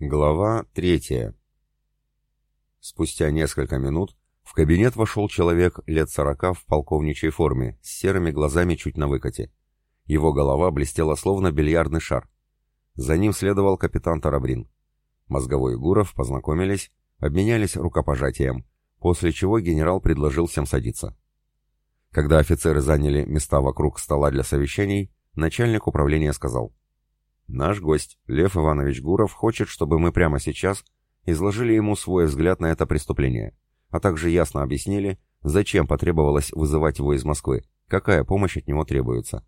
Глава третья. Спустя несколько минут в кабинет вошел человек лет сорока в полковничьей форме, с серыми глазами чуть на выкате. Его голова блестела словно бильярдный шар. За ним следовал капитан Тарабрин. Мозговой и Гуров познакомились, обменялись рукопожатием, после чего генерал предложил всем садиться. Когда офицеры заняли места вокруг стола для совещаний, начальник управления сказал — Наш гость, Лев Иванович Гуров, хочет, чтобы мы прямо сейчас изложили ему свой взгляд на это преступление, а также ясно объяснили, зачем потребовалось вызывать его из Москвы, какая помощь от него требуется.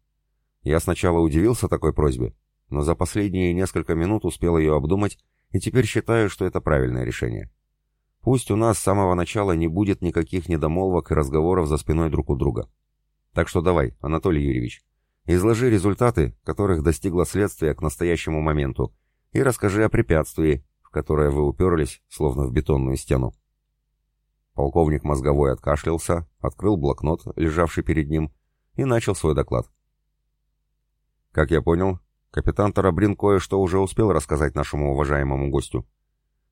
Я сначала удивился такой просьбе, но за последние несколько минут успел ее обдумать и теперь считаю, что это правильное решение. Пусть у нас с самого начала не будет никаких недомолвок и разговоров за спиной друг у друга. Так что давай, Анатолий Юрьевич, Изложи результаты, которых достигло следствие к настоящему моменту, и расскажи о препятствии, в которое вы уперлись, словно в бетонную стену. Полковник мозговой откашлялся, открыл блокнот, лежавший перед ним, и начал свой доклад. Как я понял, капитан Тарабрин кое-что уже успел рассказать нашему уважаемому гостю.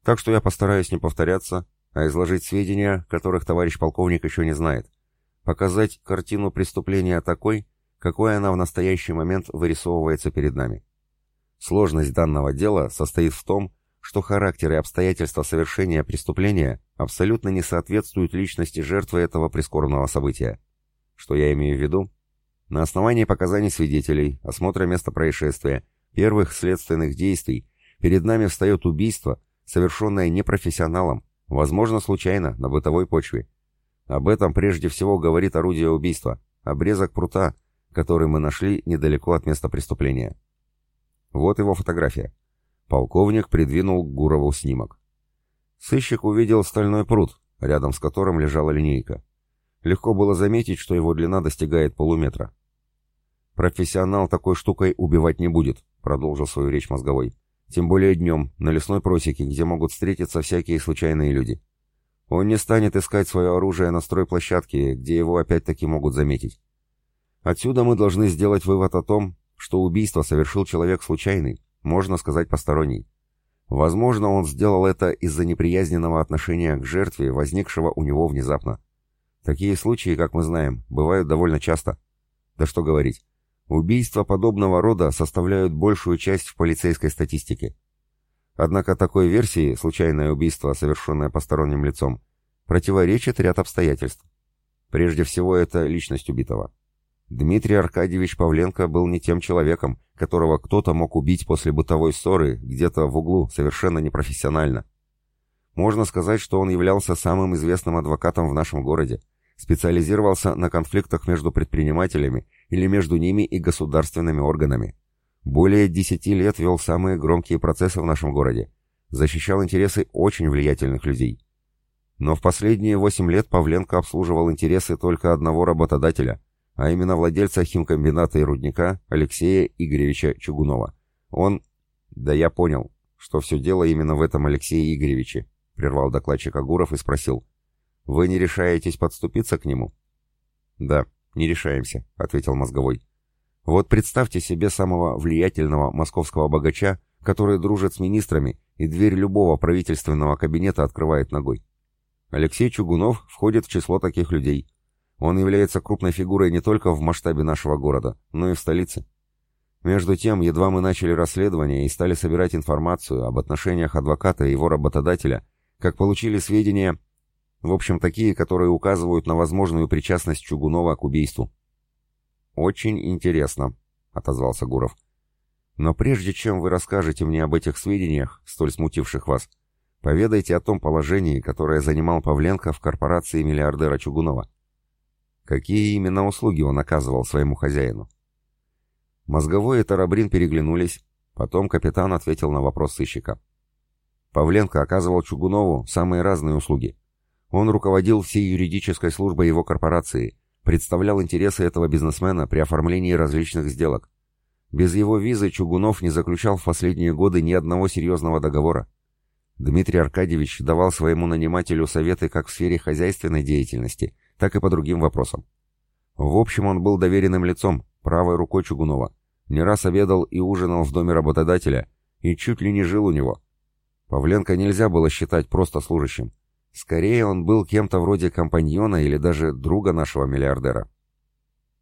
Так что я постараюсь не повторяться, а изложить сведения, которых товарищ полковник еще не знает. Показать картину преступления такой, какой она в настоящий момент вырисовывается перед нами. Сложность данного дела состоит в том, что характер и обстоятельства совершения преступления абсолютно не соответствуют личности жертвы этого прискорбного события. Что я имею в виду? На основании показаний свидетелей, осмотра места происшествия, первых следственных действий, перед нами встает убийство, совершенное непрофессионалом, возможно, случайно, на бытовой почве. Об этом прежде всего говорит орудие убийства, обрезок прута, который мы нашли недалеко от места преступления. Вот его фотография. Полковник придвинул к Гурову снимок. Сыщик увидел стальной пруд, рядом с которым лежала линейка. Легко было заметить, что его длина достигает полуметра. «Профессионал такой штукой убивать не будет», — продолжил свою речь мозговой. «Тем более днем, на лесной просеке, где могут встретиться всякие случайные люди. Он не станет искать свое оружие на стройплощадке, где его опять-таки могут заметить. Отсюда мы должны сделать вывод о том, что убийство совершил человек случайный, можно сказать посторонний. Возможно, он сделал это из-за неприязненного отношения к жертве, возникшего у него внезапно. Такие случаи, как мы знаем, бывают довольно часто. Да что говорить, убийства подобного рода составляют большую часть в полицейской статистике. Однако такой версии, случайное убийство, совершенное посторонним лицом, противоречит ряд обстоятельств. Прежде всего, это личность убитого. Дмитрий Аркадьевич Павленко был не тем человеком, которого кто-то мог убить после бытовой ссоры где-то в углу, совершенно непрофессионально. Можно сказать, что он являлся самым известным адвокатом в нашем городе, специализировался на конфликтах между предпринимателями или между ними и государственными органами. Более десяти лет вел самые громкие процессы в нашем городе, защищал интересы очень влиятельных людей. Но в последние восемь лет Павленко обслуживал интересы только одного работодателя – а именно владельца химкомбината и рудника Алексея Игоревича Чугунова. Он... Да я понял, что все дело именно в этом Алексее Игоревиче, прервал докладчик Агуров и спросил. Вы не решаетесь подступиться к нему? Да, не решаемся, ответил мозговой. Вот представьте себе самого влиятельного московского богача, который дружит с министрами и дверь любого правительственного кабинета открывает ногой. Алексей Чугунов входит в число таких людей – он является крупной фигурой не только в масштабе нашего города, но и в столице. Между тем, едва мы начали расследование и стали собирать информацию об отношениях адвоката и его работодателя, как получили сведения, в общем, такие, которые указывают на возможную причастность Чугунова к убийству. «Очень интересно», — отозвался Гуров. «Но прежде чем вы расскажете мне об этих сведениях, столь смутивших вас, поведайте о том положении, которое занимал Павленко в корпорации миллиардера Чугунова. Какие именно услуги он оказывал своему хозяину? Мозговой и Тарабрин переглянулись, потом капитан ответил на вопрос сыщика. Павленко оказывал Чугунову самые разные услуги. Он руководил всей юридической службой его корпорации, представлял интересы этого бизнесмена при оформлении различных сделок. Без его визы Чугунов не заключал в последние годы ни одного серьезного договора. Дмитрий Аркадьевич давал своему нанимателю советы как в сфере хозяйственной деятельности, так и по другим вопросам. В общем, он был доверенным лицом, правой рукой Чугунова, не раз обедал и ужинал в доме работодателя и чуть ли не жил у него. Павленко нельзя было считать просто служащим. Скорее, он был кем-то вроде компаньона или даже друга нашего миллиардера.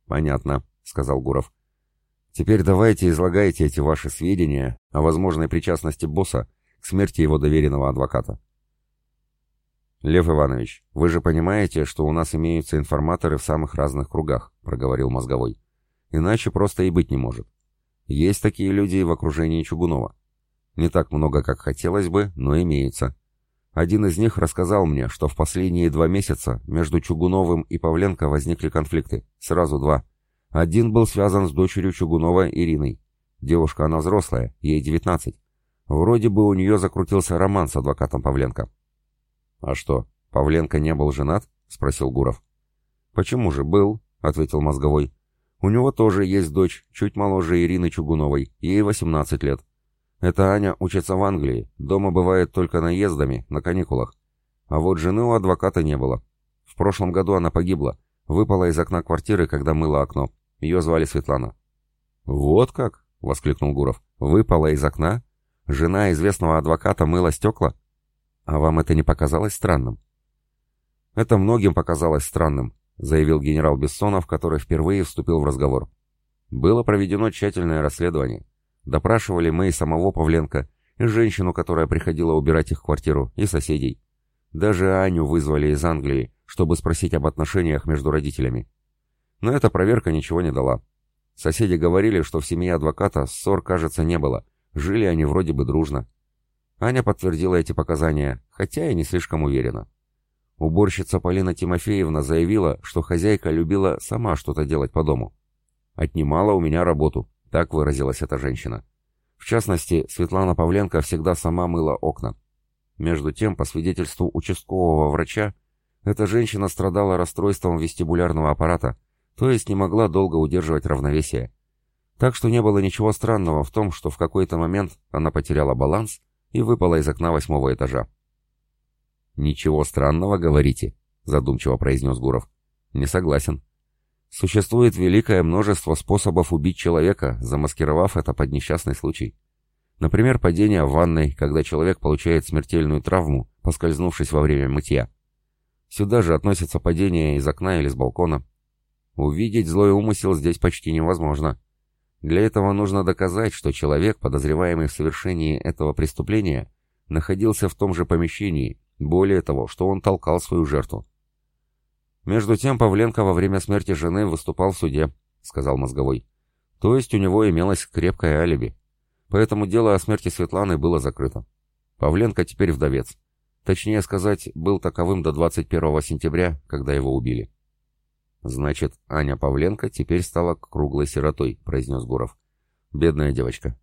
«Понятно», — сказал Гуров. «Теперь давайте излагайте эти ваши сведения о возможной причастности босса к смерти его доверенного адвоката». «Лев Иванович, вы же понимаете, что у нас имеются информаторы в самых разных кругах», — проговорил Мозговой. «Иначе просто и быть не может. Есть такие люди и в окружении Чугунова. Не так много, как хотелось бы, но имеются. Один из них рассказал мне, что в последние два месяца между Чугуновым и Павленко возникли конфликты. Сразу два. Один был связан с дочерью Чугунова Ириной. Девушка она взрослая, ей 19. Вроде бы у нее закрутился роман с адвокатом Павленко. «А что, Павленко не был женат?» — спросил Гуров. «Почему же был?» — ответил Мозговой. «У него тоже есть дочь, чуть моложе Ирины Чугуновой, ей 18 лет. Эта Аня учится в Англии, дома бывает только наездами, на каникулах. А вот жены у адвоката не было. В прошлом году она погибла, выпала из окна квартиры, когда мыла окно. Ее звали Светлана». «Вот как?» — воскликнул Гуров. «Выпала из окна? Жена известного адвоката мыла стекла?» А вам это не показалось странным? Это многим показалось странным, заявил генерал Бессонов, который впервые вступил в разговор. Было проведено тщательное расследование. Допрашивали мы и самого Павленко, и женщину, которая приходила убирать их квартиру, и соседей. Даже Аню вызвали из Англии, чтобы спросить об отношениях между родителями. Но эта проверка ничего не дала. Соседи говорили, что в семье адвоката ссор, кажется, не было. Жили они вроде бы дружно. Аня подтвердила эти показания, хотя и не слишком уверенно. Уборщица Полина Тимофеевна заявила, что хозяйка любила сама что-то делать по дому. «Отнимала у меня работу», — так выразилась эта женщина. В частности, Светлана Павленко всегда сама мыла окна. Между тем, по свидетельству участкового врача, эта женщина страдала расстройством вестибулярного аппарата, то есть не могла долго удерживать равновесие. Так что не было ничего странного в том, что в какой-то момент она потеряла баланс и выпала из окна восьмого этажа. «Ничего странного, говорите», — задумчиво произнес Гуров. «Не согласен. Существует великое множество способов убить человека, замаскировав это под несчастный случай. Например, падение в ванной, когда человек получает смертельную травму, поскользнувшись во время мытья. Сюда же относится падение из окна или с балкона. Увидеть злой умысел здесь почти невозможно. Для этого нужно доказать, что человек, подозреваемый в совершении этого преступления, находился в том же помещении, более того, что он толкал свою жертву. Между тем Павленко во время смерти жены выступал в суде, сказал мозговой. То есть у него имелось крепкое алиби. Поэтому дело о смерти Светланы было закрыто. Павленко теперь вдовец. Точнее сказать, был таковым до 21 сентября, когда его убили. «Значит, Аня Павленко теперь стала круглой сиротой», — произнес Гуров. «Бедная девочка».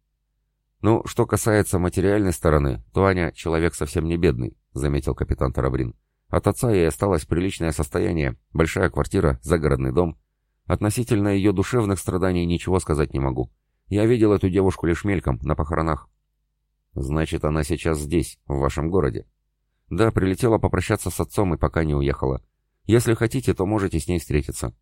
«Ну, что касается материальной стороны, то Аня человек совсем не бедный», — заметил капитан Тарабрин. «От отца ей осталось приличное состояние, большая квартира, загородный дом. Относительно ее душевных страданий ничего сказать не могу. Я видел эту девушку лишь мельком, на похоронах». «Значит, она сейчас здесь, в вашем городе?» «Да, прилетела попрощаться с отцом и пока не уехала. Если хотите, то можете с ней встретиться».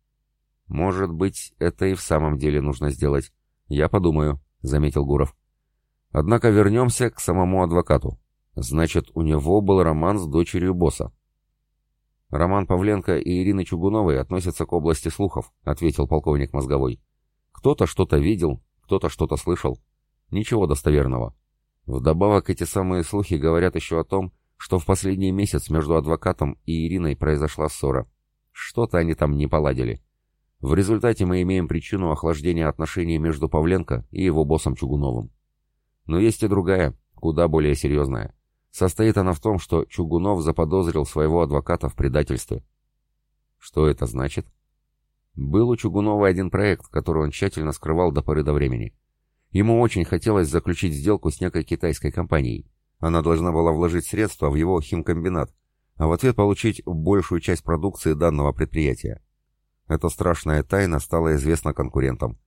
«Может быть, это и в самом деле нужно сделать. Я подумаю», — заметил Гуров. «Однако вернемся к самому адвокату. Значит, у него был роман с дочерью босса». «Роман Павленко и Ирины Чугуновой относятся к области слухов», — ответил полковник Мозговой. «Кто-то что-то видел, кто-то что-то слышал. Ничего достоверного. Вдобавок эти самые слухи говорят еще о том, что в последний месяц между адвокатом и Ириной произошла ссора. Что-то они там не поладили. В результате мы имеем причину охлаждения отношений между Павленко и его боссом Чугуновым. Но есть и другая, куда более серьезная. Состоит она в том, что Чугунов заподозрил своего адвоката в предательстве. Что это значит? Был у Чугунова один проект, который он тщательно скрывал до поры до времени. Ему очень хотелось заключить сделку с некой китайской компанией. Она должна была вложить средства в его химкомбинат, а в ответ получить большую часть продукции данного предприятия. Эта страшная тайна стала известна конкурентам.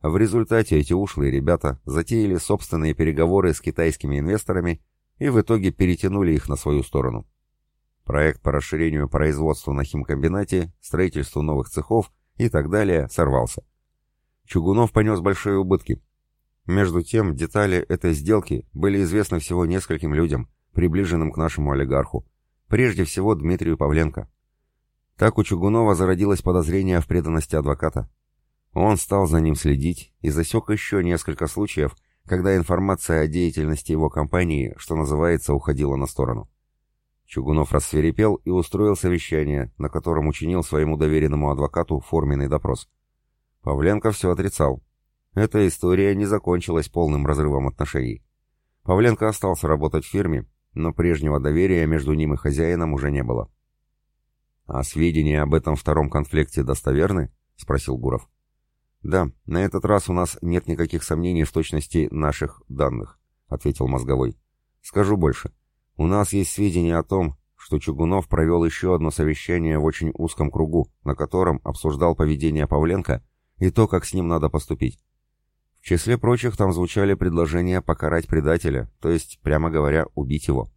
В результате эти ушлые ребята затеяли собственные переговоры с китайскими инвесторами и в итоге перетянули их на свою сторону. Проект по расширению производства на химкомбинате, строительству новых цехов и так далее сорвался. Чугунов понес большие убытки, между тем, детали этой сделки были известны всего нескольким людям, приближенным к нашему олигарху, прежде всего Дмитрию Павленко. Так у Чугунова зародилось подозрение в преданности адвоката. Он стал за ним следить и засек еще несколько случаев, когда информация о деятельности его компании, что называется, уходила на сторону. Чугунов рассверепел и устроил совещание, на котором учинил своему доверенному адвокату форменный допрос. Павленко все отрицал. Эта история не закончилась полным разрывом отношений. Павленко остался работать в фирме, но прежнего доверия между ним и хозяином уже не было. «А сведения об этом втором конфликте достоверны?» — спросил Гуров. «Да, на этот раз у нас нет никаких сомнений в точности наших данных», — ответил Мозговой. «Скажу больше. У нас есть сведения о том, что Чугунов провел еще одно совещание в очень узком кругу, на котором обсуждал поведение Павленко и то, как с ним надо поступить. В числе прочих там звучали предложения покарать предателя, то есть, прямо говоря, убить его.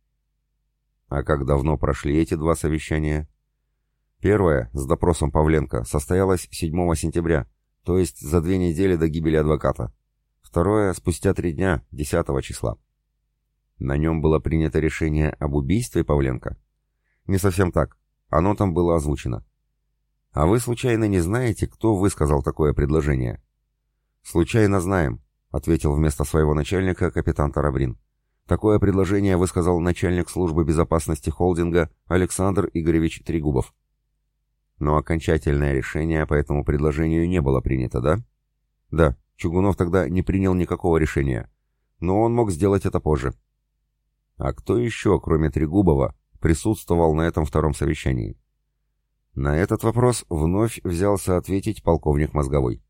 А как давно прошли эти два совещания? Первое, с допросом Павленко, состоялось 7 сентября, то есть за две недели до гибели адвоката. Второе, спустя три дня, 10 числа. На нем было принято решение об убийстве Павленко? Не совсем так. Оно там было озвучено. А вы случайно не знаете, кто высказал такое предложение? Случайно знаем, ответил вместо своего начальника капитан Тарабрин. Такое предложение высказал начальник службы безопасности холдинга Александр Игоревич Трегубов. Но окончательное решение по этому предложению не было принято, да? Да, Чугунов тогда не принял никакого решения. Но он мог сделать это позже. А кто еще, кроме Трегубова, присутствовал на этом втором совещании? На этот вопрос вновь взялся ответить полковник Мозговой.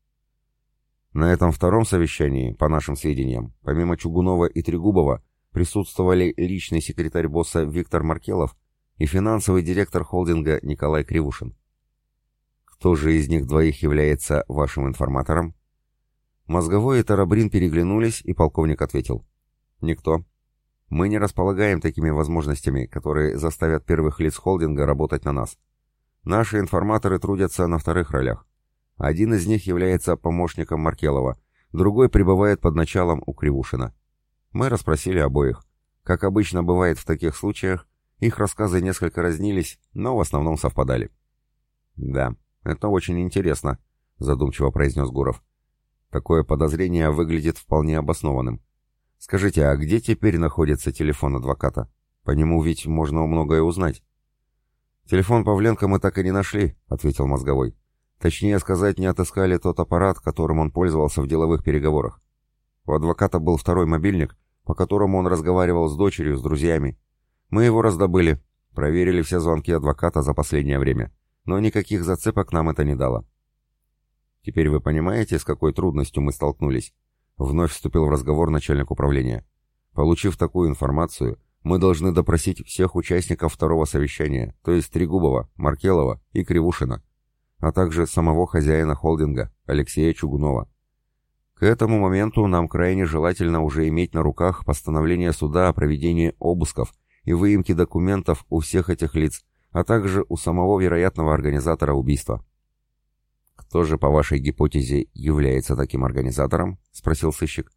На этом втором совещании, по нашим сведениям, помимо Чугунова и Трегубова, присутствовали личный секретарь босса Виктор Маркелов и финансовый директор холдинга Николай Кривушин. Кто же из них двоих является вашим информатором? Мозговой и Тарабрин переглянулись, и полковник ответил. Никто. Мы не располагаем такими возможностями, которые заставят первых лиц холдинга работать на нас. Наши информаторы трудятся на вторых ролях. Один из них является помощником Маркелова, другой пребывает под началом у Кривушина. Мы расспросили обоих. Как обычно бывает в таких случаях, их рассказы несколько разнились, но в основном совпадали. Да, «Это очень интересно», — задумчиво произнес Гуров. «Такое подозрение выглядит вполне обоснованным. Скажите, а где теперь находится телефон адвоката? По нему ведь можно многое узнать». «Телефон Павленко мы так и не нашли», — ответил Мозговой. «Точнее сказать, не отыскали тот аппарат, которым он пользовался в деловых переговорах. У адвоката был второй мобильник, по которому он разговаривал с дочерью, с друзьями. Мы его раздобыли, проверили все звонки адвоката за последнее время но никаких зацепок нам это не дало. Теперь вы понимаете, с какой трудностью мы столкнулись? Вновь вступил в разговор начальник управления. Получив такую информацию, мы должны допросить всех участников второго совещания, то есть Трегубова, Маркелова и Кривушина, а также самого хозяина холдинга, Алексея Чугунова. К этому моменту нам крайне желательно уже иметь на руках постановление суда о проведении обысков и выемки документов у всех этих лиц, а также у самого вероятного организатора убийства. «Кто же, по вашей гипотезе, является таким организатором?» — спросил сыщик.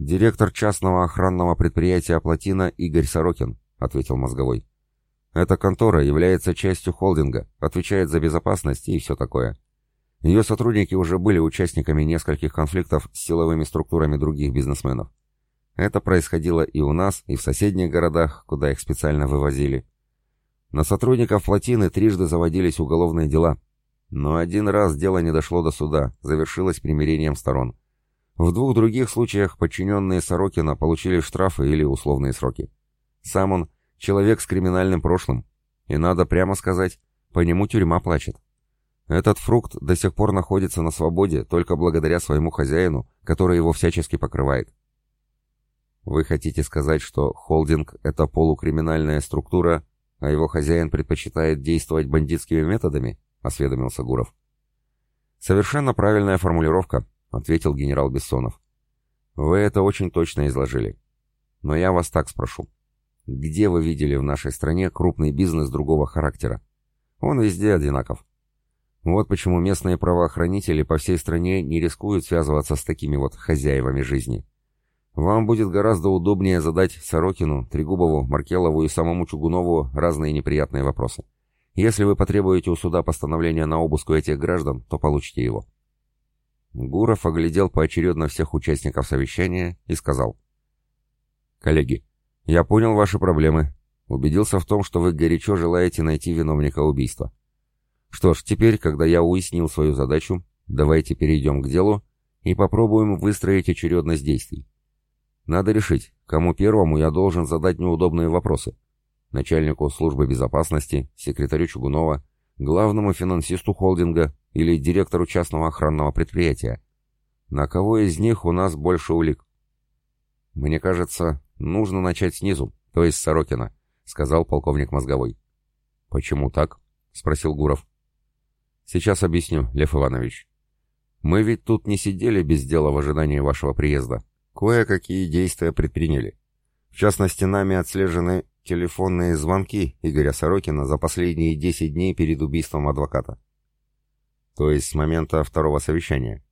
«Директор частного охранного предприятия «Плотина» Игорь Сорокин», — ответил мозговой. «Эта контора является частью холдинга, отвечает за безопасность и все такое. Ее сотрудники уже были участниками нескольких конфликтов с силовыми структурами других бизнесменов. Это происходило и у нас, и в соседних городах, куда их специально вывозили. На сотрудников плотины трижды заводились уголовные дела. Но один раз дело не дошло до суда, завершилось примирением сторон. В двух других случаях подчиненные Сорокина получили штрафы или условные сроки. Сам он — человек с криминальным прошлым. И надо прямо сказать, по нему тюрьма плачет. Этот фрукт до сих пор находится на свободе только благодаря своему хозяину, который его всячески покрывает. Вы хотите сказать, что холдинг — это полукриминальная структура, а его хозяин предпочитает действовать бандитскими методами?» — осведомился Гуров. «Совершенно правильная формулировка», — ответил генерал Бессонов. «Вы это очень точно изложили. Но я вас так спрошу. Где вы видели в нашей стране крупный бизнес другого характера? Он везде одинаков. Вот почему местные правоохранители по всей стране не рискуют связываться с такими вот хозяевами жизни. Вам будет гораздо удобнее задать Сорокину, Трегубову, Маркелову и самому Чугунову разные неприятные вопросы. Если вы потребуете у суда постановления на обыск у этих граждан, то получите его. Гуров оглядел поочередно всех участников совещания и сказал. «Коллеги, я понял ваши проблемы. Убедился в том, что вы горячо желаете найти виновника убийства. Что ж, теперь, когда я уяснил свою задачу, давайте перейдем к делу и попробуем выстроить очередность действий. Надо решить, кому первому я должен задать неудобные вопросы. Начальнику службы безопасности, секретарю Чугунова, главному финансисту холдинга или директору частного охранного предприятия. На кого из них у нас больше улик? Мне кажется, нужно начать снизу, то есть Сорокина, сказал полковник Мозговой. Почему так? спросил Гуров. Сейчас объясню, Лев Иванович. Мы ведь тут не сидели без дела в ожидании вашего приезда. Кое-какие действия предприняли. В частности, нами отслежены телефонные звонки Игоря Сорокина за последние 10 дней перед убийством адвоката. То есть с момента второго совещания.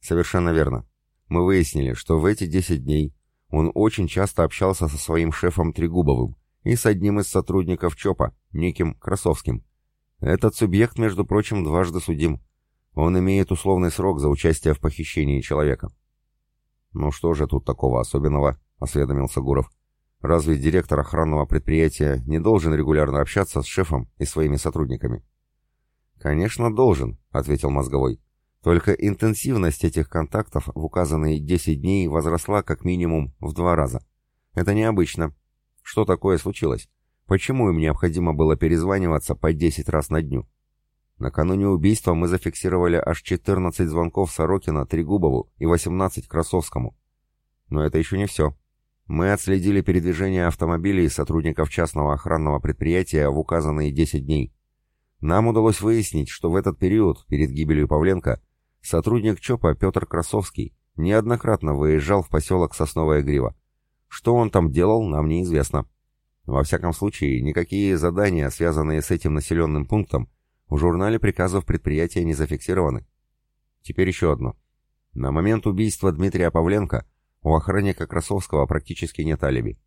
Совершенно верно. Мы выяснили, что в эти 10 дней он очень часто общался со своим шефом Трегубовым и с одним из сотрудников ЧОПа, неким Красовским. Этот субъект, между прочим, дважды судим. Он имеет условный срок за участие в похищении человека. «Ну что же тут такого особенного?» — осведомился Гуров. «Разве директор охранного предприятия не должен регулярно общаться с шефом и своими сотрудниками?» «Конечно, должен», — ответил Мозговой. «Только интенсивность этих контактов в указанные 10 дней возросла как минимум в два раза. Это необычно. Что такое случилось? Почему им необходимо было перезваниваться по 10 раз на дню?» Накануне убийства мы зафиксировали аж 14 звонков Сорокина, Трегубову и 18 Красовскому. Но это еще не все. Мы отследили передвижение автомобилей сотрудников частного охранного предприятия в указанные 10 дней. Нам удалось выяснить, что в этот период, перед гибелью Павленко, сотрудник ЧОПа Петр Красовский неоднократно выезжал в поселок Сосновая Грива. Что он там делал, нам неизвестно. Во всяком случае, никакие задания, связанные с этим населенным пунктом, в журнале приказов предприятия не зафиксированы. Теперь еще одно. На момент убийства Дмитрия Павленко у охранника Красовского практически нет алиби.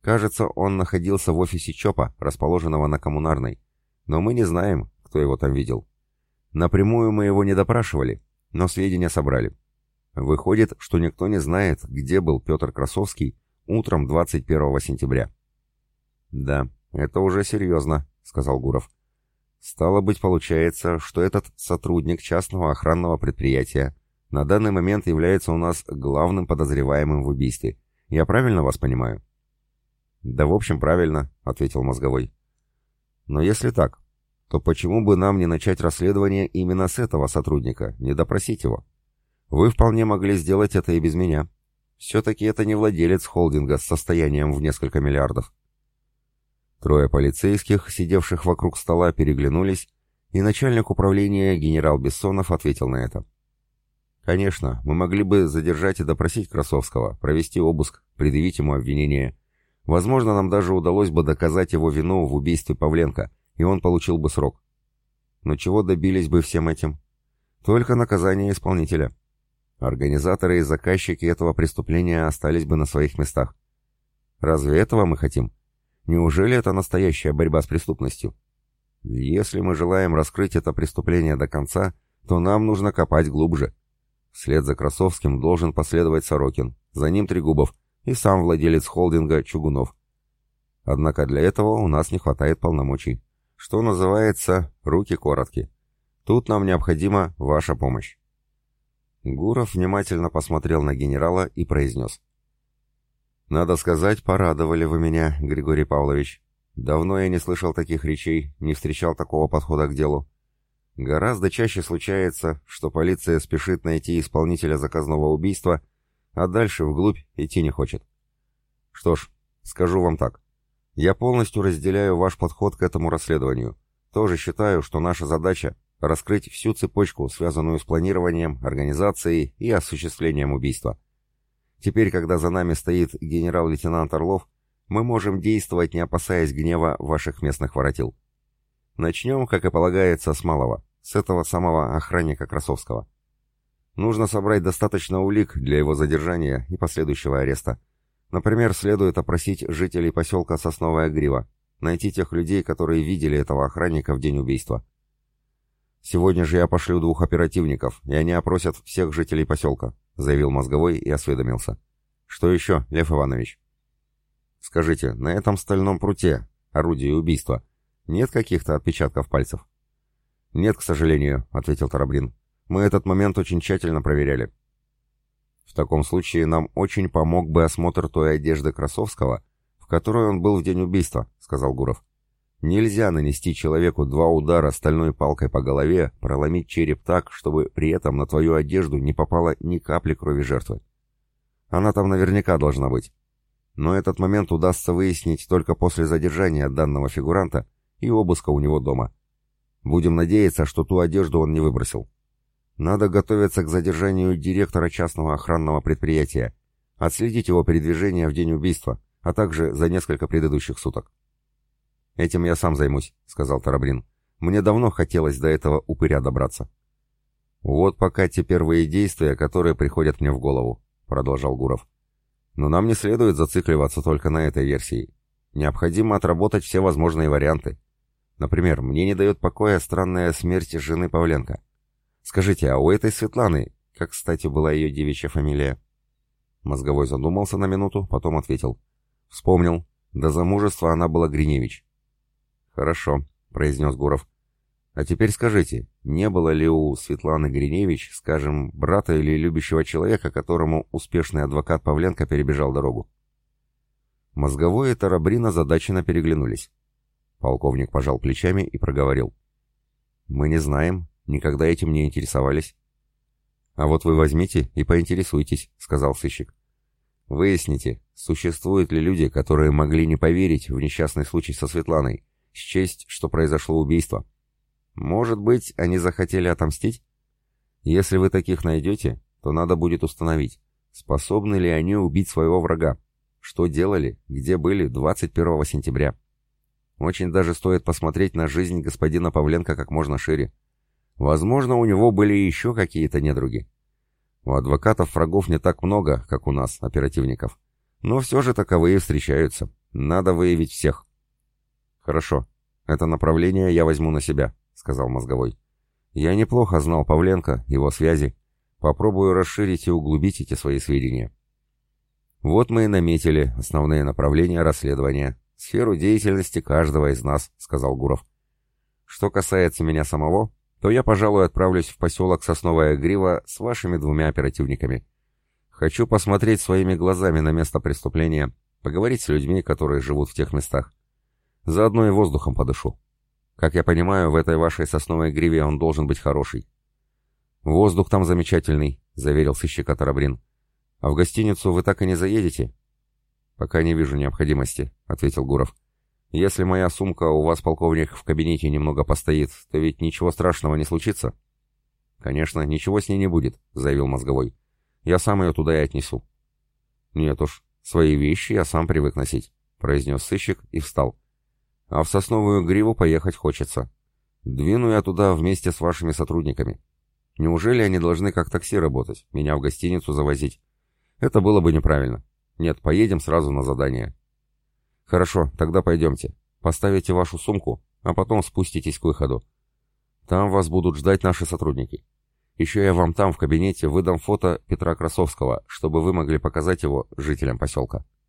Кажется, он находился в офисе ЧОПа, расположенного на Коммунарной, но мы не знаем, кто его там видел. Напрямую мы его не допрашивали, но сведения собрали. Выходит, что никто не знает, где был Петр Красовский утром 21 сентября. «Да, это уже серьезно», — сказал Гуров. Стало быть, получается, что этот сотрудник частного охранного предприятия на данный момент является у нас главным подозреваемым в убийстве. Я правильно вас понимаю? Да, в общем, правильно, ответил мозговой. Но если так, то почему бы нам не начать расследование именно с этого сотрудника, не допросить его? Вы вполне могли сделать это и без меня. Все-таки это не владелец холдинга с состоянием в несколько миллиардов. Трое полицейских, сидевших вокруг стола, переглянулись, и начальник управления генерал Бессонов ответил на это. «Конечно, мы могли бы задержать и допросить Красовского, провести обыск, предъявить ему обвинение. Возможно, нам даже удалось бы доказать его вину в убийстве Павленко, и он получил бы срок. Но чего добились бы всем этим? Только наказание исполнителя. Организаторы и заказчики этого преступления остались бы на своих местах. Разве этого мы хотим?» Неужели это настоящая борьба с преступностью? Если мы желаем раскрыть это преступление до конца, то нам нужно копать глубже. Вслед за Красовским должен последовать Сорокин, за ним Трегубов и сам владелец холдинга Чугунов. Однако для этого у нас не хватает полномочий. Что называется, руки коротки. Тут нам необходима ваша помощь. Гуров внимательно посмотрел на генерала и произнес. «Надо сказать, порадовали вы меня, Григорий Павлович. Давно я не слышал таких речей, не встречал такого подхода к делу. Гораздо чаще случается, что полиция спешит найти исполнителя заказного убийства, а дальше вглубь идти не хочет. Что ж, скажу вам так. Я полностью разделяю ваш подход к этому расследованию. Тоже считаю, что наша задача — раскрыть всю цепочку, связанную с планированием, организацией и осуществлением убийства. Теперь, когда за нами стоит генерал-лейтенант Орлов, мы можем действовать, не опасаясь гнева ваших местных воротил. Начнем, как и полагается, с малого, с этого самого охранника Красовского. Нужно собрать достаточно улик для его задержания и последующего ареста. Например, следует опросить жителей поселка Сосновая Грива, найти тех людей, которые видели этого охранника в день убийства. «Сегодня же я пошлю двух оперативников, и они опросят всех жителей поселка», заявил мозговой и осведомился. «Что еще, Лев Иванович?» «Скажите, на этом стальном пруте, орудии убийства, нет каких-то отпечатков пальцев?» «Нет, к сожалению», — ответил Тараблин. «Мы этот момент очень тщательно проверяли». «В таком случае нам очень помог бы осмотр той одежды Красовского, в которой он был в день убийства», — сказал Гуров. «Нельзя нанести человеку два удара стальной палкой по голове, проломить череп так, чтобы при этом на твою одежду не попало ни капли крови жертвы. Она там наверняка должна быть. Но этот момент удастся выяснить только после задержания данного фигуранта и обыска у него дома. Будем надеяться, что ту одежду он не выбросил. Надо готовиться к задержанию директора частного охранного предприятия, отследить его передвижение в день убийства, а также за несколько предыдущих суток. «Этим я сам займусь», — сказал Тараблин. «Мне давно хотелось до этого упыря добраться». «Вот пока те первые действия, которые приходят мне в голову», — продолжал Гуров. «Но нам не следует зацикливаться только на этой версии. Необходимо отработать все возможные варианты. Например, мне не дает покоя странная смерть жены Павленко. Скажите, а у этой Светланы, как, кстати, была ее девичья фамилия?» Мозговой задумался на минуту, потом ответил. «Вспомнил. До замужества она была Гриневич». «Хорошо», — произнес Гуров. «А теперь скажите, не было ли у Светланы Гриневич, скажем, брата или любящего человека, которому успешный адвокат Павленко перебежал дорогу?» Мозговой и Тарабрина задаченно переглянулись. Полковник пожал плечами и проговорил. «Мы не знаем, никогда этим не интересовались». «А вот вы возьмите и поинтересуйтесь», — сказал сыщик. «Выясните, существуют ли люди, которые могли не поверить в несчастный случай со Светланой, счесть, что произошло убийство. Может быть, они захотели отомстить? Если вы таких найдете, то надо будет установить, способны ли они убить своего врага, что делали, где были 21 сентября». Очень даже стоит посмотреть на жизнь господина Павленко как можно шире. Возможно, у него были еще какие-то недруги. У адвокатов врагов не так много, как у нас, оперативников. Но все же таковые встречаются. Надо выявить всех. Хорошо. Это направление я возьму на себя, сказал мозговой. Я неплохо знал Павленко, его связи. Попробую расширить и углубить эти свои сведения. Вот мы и наметили основные направления расследования сферу деятельности каждого из нас», — сказал Гуров. «Что касается меня самого, то я, пожалуй, отправлюсь в поселок Сосновая Грива с вашими двумя оперативниками. Хочу посмотреть своими глазами на место преступления, поговорить с людьми, которые живут в тех местах. Заодно и воздухом подышу. Как я понимаю, в этой вашей Сосновой Гриве он должен быть хороший». «Воздух там замечательный», — заверил сыщик Тарабрин. «А в гостиницу вы так и не заедете?» «Пока не вижу необходимости», — ответил Гуров. «Если моя сумка у вас, полковник, в кабинете немного постоит, то ведь ничего страшного не случится?» «Конечно, ничего с ней не будет», — заявил мозговой. «Я сам ее туда и отнесу». «Нет уж, свои вещи я сам привык носить», — произнес сыщик и встал. «А в сосновую гриву поехать хочется. Двину я туда вместе с вашими сотрудниками. Неужели они должны как такси работать, меня в гостиницу завозить? Это было бы неправильно». Нет, поедем сразу на задание. Хорошо, тогда пойдемте. Поставите вашу сумку, а потом спуститесь к выходу. Там вас будут ждать наши сотрудники. Еще я вам там в кабинете выдам фото Петра Красовского, чтобы вы могли показать его жителям поселка.